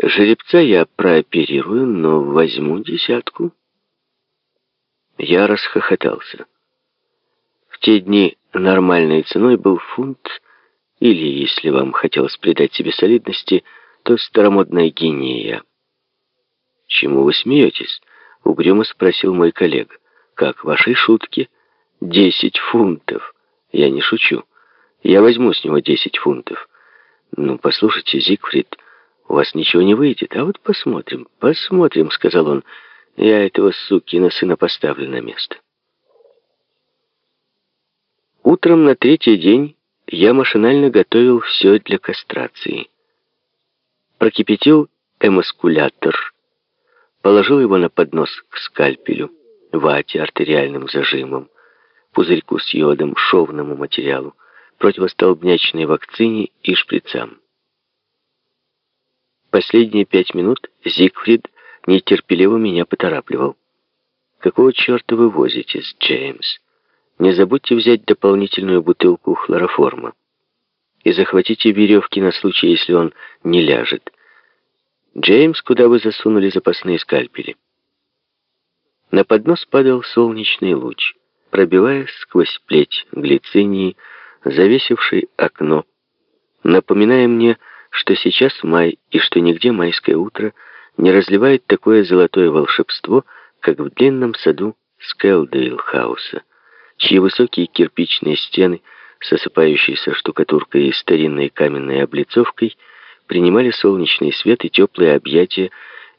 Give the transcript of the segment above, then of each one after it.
Жеребца я прооперирую, но возьму десятку. Я расхохотался. В те дни нормальной ценой был фунт, или, если вам хотелось придать себе солидности, то старомодная гинея. «Чему вы смеетесь?» — угрюмо спросил мой коллега. «Как вашей шутки?» «Десять фунтов!» «Я не шучу. Я возьму с него десять фунтов». «Ну, послушайте, Зигфрид, у вас ничего не выйдет, а вот посмотрим, посмотрим», — сказал он. «Я этого сукина сына поставлю на место». Утром на третий день я машинально готовил все для кастрации. Прокипятил эмаскулятор, положил его на поднос к скальпелю, вате, артериальным зажимом, пузырьку с йодом, шовному материалу, противостолбнячной вакцине и шприцам. Последние пять минут Зигфрид нетерпеливо меня поторапливал. «Какого черта вы возитесь, Джеймс? Не забудьте взять дополнительную бутылку хлороформа. И захватите веревки на случай, если он не ляжет. Джеймс, куда вы засунули запасные скальпели?» На поднос падал солнечный луч, пробиваясь сквозь плеть глицинии, завесивший окно, напоминая мне, что сейчас май и что нигде майское утро не разливает такое золотое волшебство, как в длинном саду Скелдейл-хауса, чьи высокие кирпичные стены с осыпающейся штукатуркой и старинной каменной облицовкой принимали солнечный свет в теплые объятия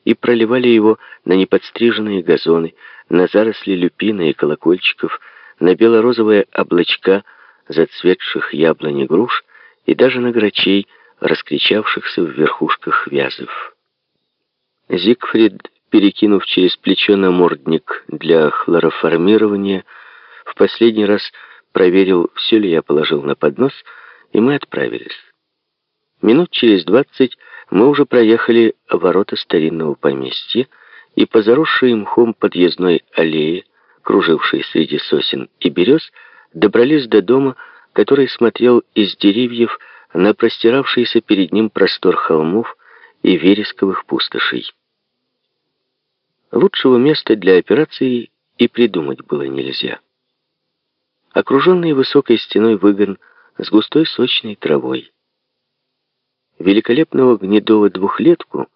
и проливали его на неподстриженные газоны, на заросли люпина и колокольчиков, на бело-розовые облачка зацветших яблони груш и даже на грачей, раскричавшихся в верхушках вязов. Зигфрид, перекинув через плечо намордник для хлороформирования, в последний раз проверил, все ли я положил на поднос, и мы отправились. Минут через двадцать мы уже проехали ворота старинного поместья и по заросшей мхом подъездной аллее, кружившей среди сосен и берез, добрались до дома, который смотрел из деревьев на простиравшийся перед ним простор холмов и вересковых пустошей. Лучшего места для операции и придумать было нельзя. Окруженный высокой стеной выгон с густой сочной травой. Великолепного гнедого двухлетку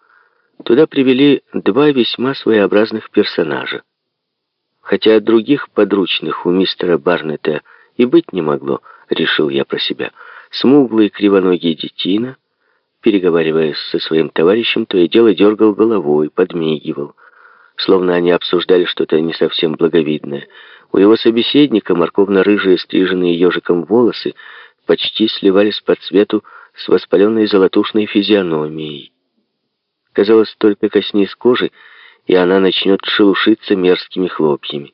туда привели два весьма своеобразных персонажа. Хотя других подручных у мистера Барнета и быть не могло, решил я про себя – Смуглый кривоногий детина, переговариваясь со своим товарищем, то и дело дергал головой, подмигивал, словно они обсуждали что-то не совсем благовидное. У его собеседника морковно-рыжие, стриженные ежиком волосы, почти сливались по цвету с воспаленной золотушной физиономией. Казалось, только коснись кожи, и она начнет шелушиться мерзкими хлопьями.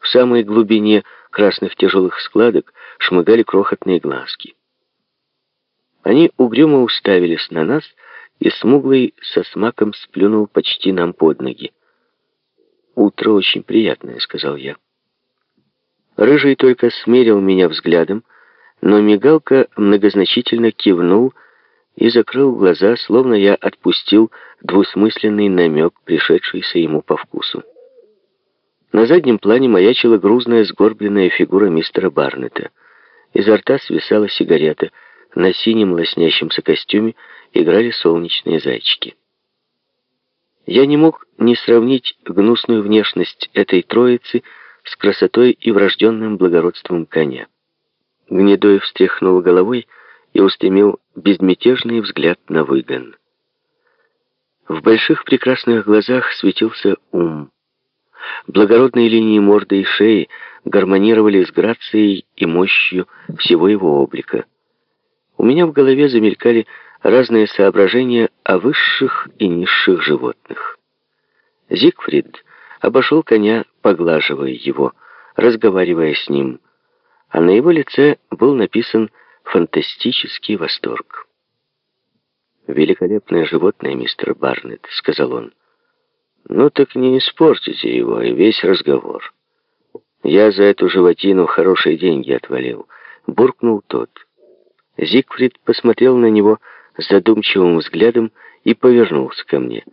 В самой глубине красных тяжелых складок шмыгали крохотные глазки. Они угрюмо уставились на нас, и смуглый со смаком сплюнул почти нам под ноги. «Утро очень приятное», — сказал я. Рыжий только смерил меня взглядом, но мигалка многозначительно кивнул и закрыл глаза, словно я отпустил двусмысленный намек, пришедшийся ему по вкусу. На заднем плане маячила грузная сгорбленная фигура мистера Барнета. Изо рта свисала сигарета. На синем лоснящемся костюме играли солнечные зайчики. Я не мог не сравнить гнусную внешность этой троицы с красотой и врожденным благородством коня. Гнедой встряхнул головой и устремил безмятежный взгляд на выгон. В больших прекрасных глазах светился ум. Благородные линии морды и шеи гармонировали с грацией и мощью всего его облика. У меня в голове замелькали разные соображения о высших и низших животных. Зигфрид обошел коня, поглаживая его, разговаривая с ним, а на его лице был написан фантастический восторг. «Великолепное животное, мистер Барнетт», — сказал он. Ну так не испортите его и весь разговор. Я за эту животину хорошие деньги отвалил. Буркнул тот. Зигфрид посмотрел на него задумчивым взглядом и повернулся ко мне.